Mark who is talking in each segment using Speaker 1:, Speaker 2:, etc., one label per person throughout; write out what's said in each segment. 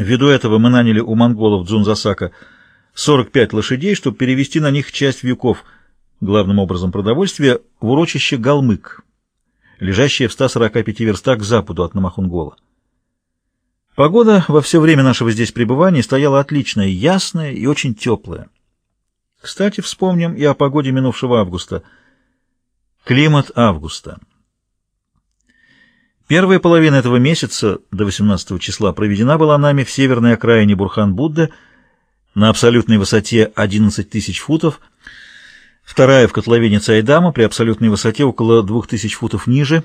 Speaker 1: Ввиду этого мы наняли у монголов Дзунзасака 45 лошадей, чтобы перевести на них часть вьюков, главным образом продовольствия, в урочище Галмык, лежащее в 145 верстах к западу от Намахунгола. Погода во все время нашего здесь пребывания стояла отличная, ясная и очень теплая. Кстати, вспомним и о погоде минувшего августа. Климат августа. Первая половина этого месяца, до 18 числа, проведена была нами в северной окраине Бурхан-Будды на абсолютной высоте 11 тысяч футов, вторая в котловине Цайдама при абсолютной высоте около 2000 футов ниже,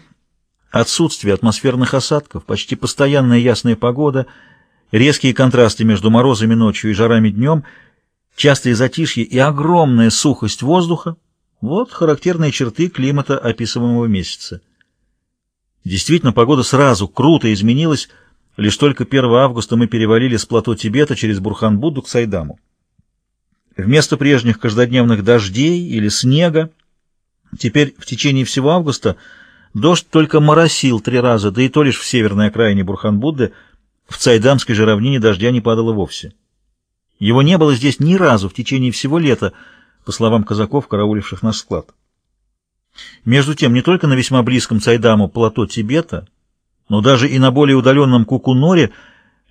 Speaker 1: отсутствие атмосферных осадков, почти постоянная ясная погода, резкие контрасты между морозами ночью и жарами днем, частые затишье и огромная сухость воздуха – вот характерные черты климата описываемого месяца. Действительно, погода сразу круто изменилась. Лишь только 1 августа мы перевалили с плато Тибета через Бурхан-Будду к Сайдаму. Вместо прежних каждодневных дождей или снега, теперь в течение всего августа дождь только моросил три раза, да и то лишь в северной окраине Бурхан-Будды, в Цайдамской же равнине дождя не падало вовсе. Его не было здесь ни разу в течение всего лета, по словам казаков, карауливших наш склад. Между тем, не только на весьма близком Цайдаму плато Тибета, но даже и на более удаленном Кукуноре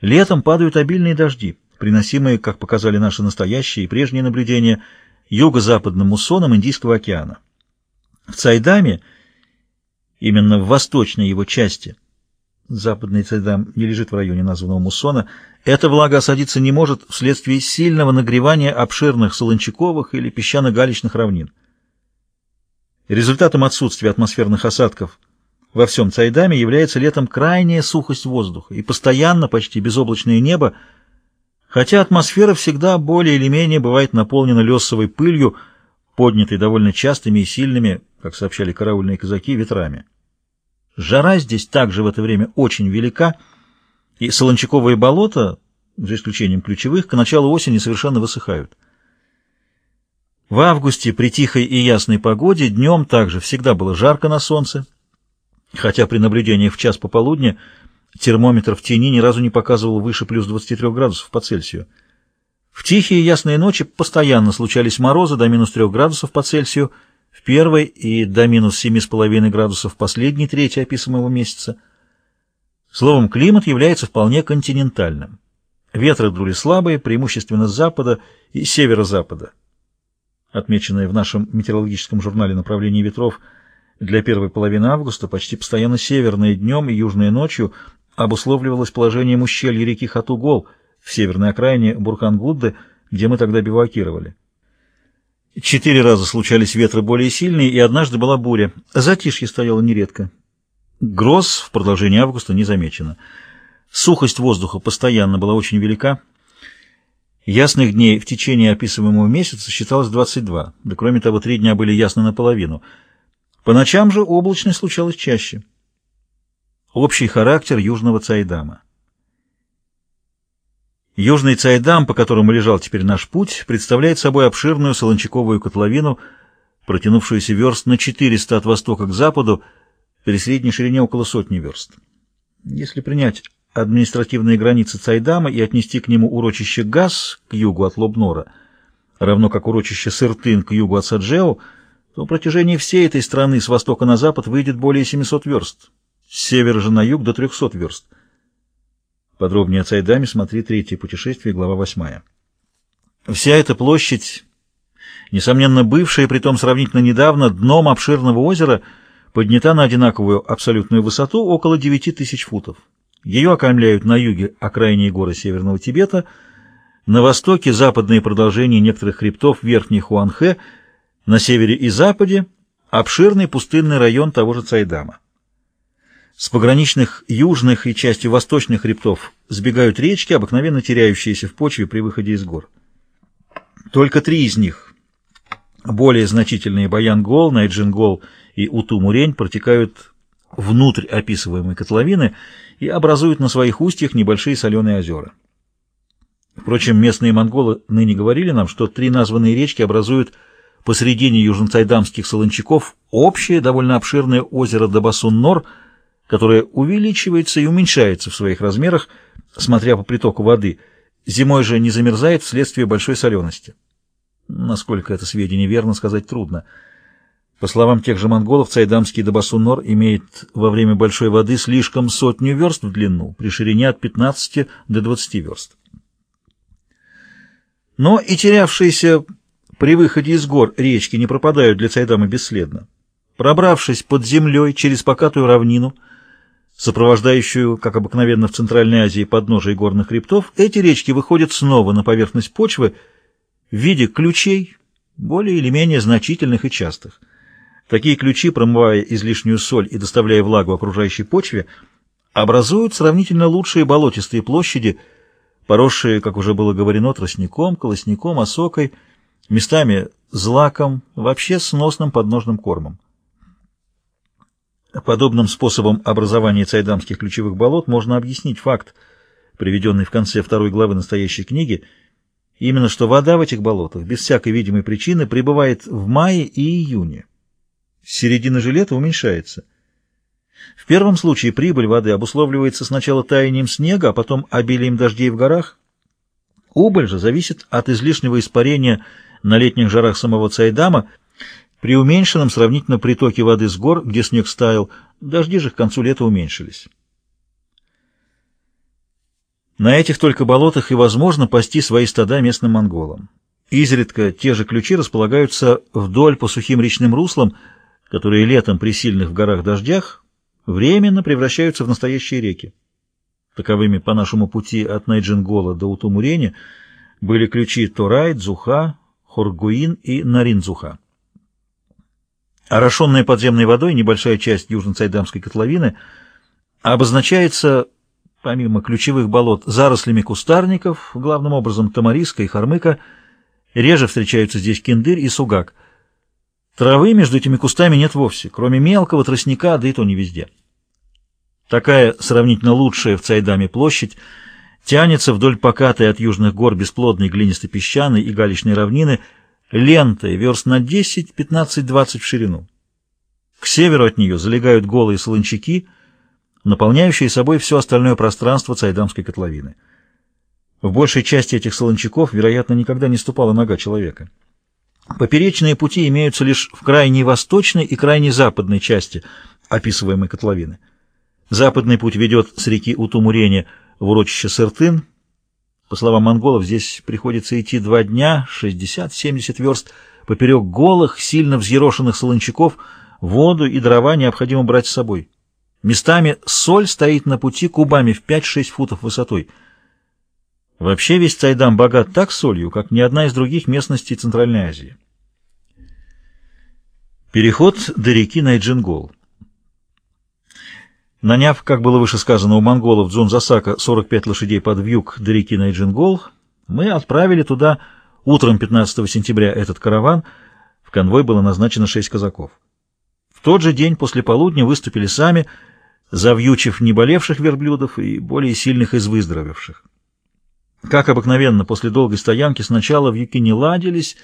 Speaker 1: летом падают обильные дожди, приносимые, как показали наши настоящие и прежние наблюдения, юго-западным муссоном Индийского океана. В Цайдаме, именно в восточной его части, западный Цайдам не лежит в районе названного муссона, эта влага осадиться не может вследствие сильного нагревания обширных солончаковых или песчано-галечных равнин. Результатом отсутствия атмосферных осадков во всем Цайдаме является летом крайняя сухость воздуха и постоянно почти безоблачное небо, хотя атмосфера всегда более или менее бывает наполнена лесовой пылью, поднятой довольно частыми и сильными, как сообщали караульные казаки, ветрами. Жара здесь также в это время очень велика, и солончаковые болота, за исключением ключевых, к началу осени совершенно высыхают. В августе при тихой и ясной погоде днем также всегда было жарко на солнце, хотя при наблюдении в час пополудня термометр в тени ни разу не показывал выше плюс 23 градусов по Цельсию. В тихие и ясные ночи постоянно случались морозы до минус 3 градусов по Цельсию в первой и до минус 7,5 градусов в последней трети описанного месяца. Словом, климат является вполне континентальным. Ветры дули слабые, преимущественно с запада и северо-запада отмеченное в нашем метеорологическом журнале «Направление ветров» для первой половины августа, почти постоянно северное днем и южное ночью, обусловливалось положением ущелья реки Хатугол в северной окраине Бурхан-Гудды, где мы тогда бивакировали. Четыре раза случались ветры более сильные, и однажды была буря. Затишье стояло нередко. Гроз в продолжении августа не замечено. Сухость воздуха постоянно была очень велика. Ясных дней в течение описываемого месяца считалось 22, да кроме того, три дня были ясны наполовину. По ночам же облачность случалась чаще. Общий характер Южного Цайдама. Южный Цайдам, по которому лежал теперь наш путь, представляет собой обширную солончаковую котловину, протянувшуюся верст на 400 от востока к западу, при средней ширине около сотни верст. Если принять административные границы Цайдама и отнести к нему урочище Газ к югу от Лобнора, равно как урочище Сыртын к югу от Саджео, то протяжении всей этой страны с востока на запад выйдет более 700 верст, с севера же на юг до 300 верст. Подробнее о Цайдаме смотри третье путешествие, глава 8. Вся эта площадь, несомненно бывшая, притом сравнительно недавно, дном обширного озера, поднята на одинаковую абсолютную высоту около 9000 футов. Ее окаймляют на юге окраинные горы Северного Тибета, на востоке западные продолжения некоторых хребтов Верхней Хуанхэ, на севере и западе обширный пустынный район того же Цайдама. С пограничных южных и частью восточных хребтов сбегают речки, обыкновенно теряющиеся в почве при выходе из гор. Только три из них, более значительные Баянгол, Найджингол и Утумурень, протекают внутрь описываемой котловины и образуют на своих устьях небольшие соленые озера. Впрочем, местные монголы ныне говорили нам, что три названные речки образуют посредине южноцайдамских солончаков общее, довольно обширное озеро Дабасун-Нор, которое увеличивается и уменьшается в своих размерах смотря по притоку воды. Зимой же не замерзает вследствие большой солености. Насколько это сведение верно, сказать трудно. По словам тех же монголов, Цайдамский Дабасунор имеет во время большой воды слишком сотню верст в длину, при ширине от 15 до 20 верст. Но и терявшиеся при выходе из гор речки не пропадают для Цайдама бесследно. Пробравшись под землей через покатую равнину, сопровождающую, как обыкновенно в Центральной Азии, подножие горных хребтов, эти речки выходят снова на поверхность почвы в виде ключей, более или менее значительных и частых. Такие ключи, промывая излишнюю соль и доставляя влагу окружающей почве, образуют сравнительно лучшие болотистые площади, поросшие, как уже было говорено, тростником, колосником, осокой, местами злаком, вообще сносным подножным кормом. Подобным способом образования цайдамских ключевых болот можно объяснить факт, приведенный в конце второй главы настоящей книги, именно что вода в этих болотах без всякой видимой причины пребывает в мае и июне. С середины же лета уменьшается. В первом случае прибыль воды обусловливается сначала таянием снега, а потом обилием дождей в горах. Убыль же зависит от излишнего испарения на летних жарах самого Цайдама – при уменьшенном сравнительно притоке воды с гор, где снег стаял, дожди же к концу лета уменьшились. На этих только болотах и возможно пасти свои стада местным монголам. Изредка те же ключи располагаются вдоль по сухим речным руслам, которые летом при сильных в горах дождях временно превращаются в настоящие реки. Таковыми по нашему пути от Найджингола до Утумурени были ключи Торай, Дзуха, Хоргуин и Наринзуха. Орошенная подземной водой небольшая часть южно-цайдамской котловины обозначается, помимо ключевых болот, зарослями кустарников, главным образом тамариска и хормыка, реже встречаются здесь кендырь и сугак. Травы между этими кустами нет вовсе, кроме мелкого тростника, да и то не везде. Такая сравнительно лучшая в Цайдаме площадь тянется вдоль покатой от южных гор бесплодной глинисто-песчаной и галечной равнины, лентой, верст на 10, 15, 20 в ширину. К северу от нее залегают голые солончаки, наполняющие собой все остальное пространство Цайдамской котловины. В большей части этих солончаков, вероятно, никогда не ступала нога человека. Поперечные пути имеются лишь в крайней восточной и крайней западной части описываемой котловины. Западный путь ведет с реки Утумурени в урочище Сыртын, по словам монголов, здесь приходится идти два дня, 60-70 верст, поперек голых, сильно взъерошенных солончаков, воду и дрова необходимо брать с собой. Местами соль стоит на пути кубами в 5-6 футов высотой. Вообще весь Цайдам богат так солью, как ни одна из других местностей Центральной Азии. Переход до реки Найджингол. Наняв, как было выше сказано, у монголов Дзунзасака 45 лошадей под вьюг до реки Найджингол, мы отправили туда утром 15 сентября этот караван. В конвой было назначено шесть казаков. В тот же день после полудня выступили сами, завьючив не болевших верблюдов и более сильных из выздоровевших. Как обыкновенно, после долгой стоянки сначала вьюки не ладились,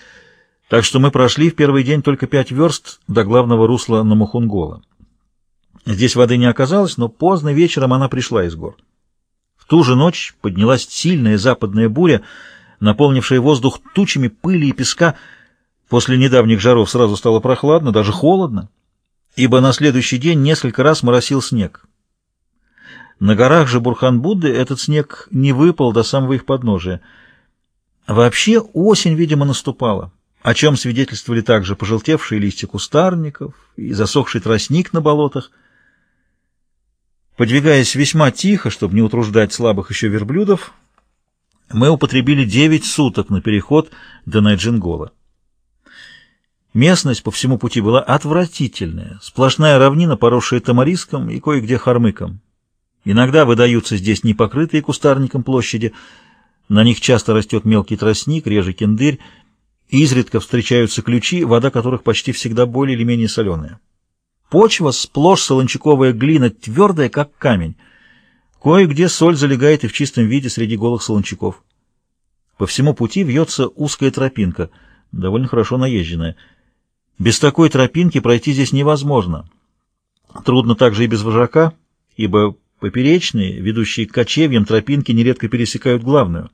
Speaker 1: так что мы прошли в первый день только пять верст до главного русла Намухунгола. Здесь воды не оказалось, но поздно вечером она пришла из гор. В ту же ночь поднялась сильная западная буря, наполнившая воздух тучами пыли и песка. После недавних жаров сразу стало прохладно, даже холодно, ибо на следующий день несколько раз моросил снег. На горах же Бурхан-Будды этот снег не выпал до самого их подножия. Вообще осень, видимо, наступала, о чем свидетельствовали также пожелтевшие листья кустарников и засохший тростник на болотах — Подвигаясь весьма тихо, чтобы не утруждать слабых еще верблюдов, мы употребили девять суток на переход до Найджингола. Местность по всему пути была отвратительная, сплошная равнина, поросшая тамариском и кое-где хормыком. Иногда выдаются здесь непокрытые кустарником площади, на них часто растет мелкий тростник, реже кендырь, изредка встречаются ключи, вода которых почти всегда более или менее соленая. Почва сплошь солончаковая глина, твердая, как камень. Кое-где соль залегает и в чистом виде среди голых солончаков. По всему пути вьется узкая тропинка, довольно хорошо наезженная. Без такой тропинки пройти здесь невозможно. Трудно также и без вожака, ибо Поперечные, ведущие к кочевьям, тропинки нередко пересекают главную.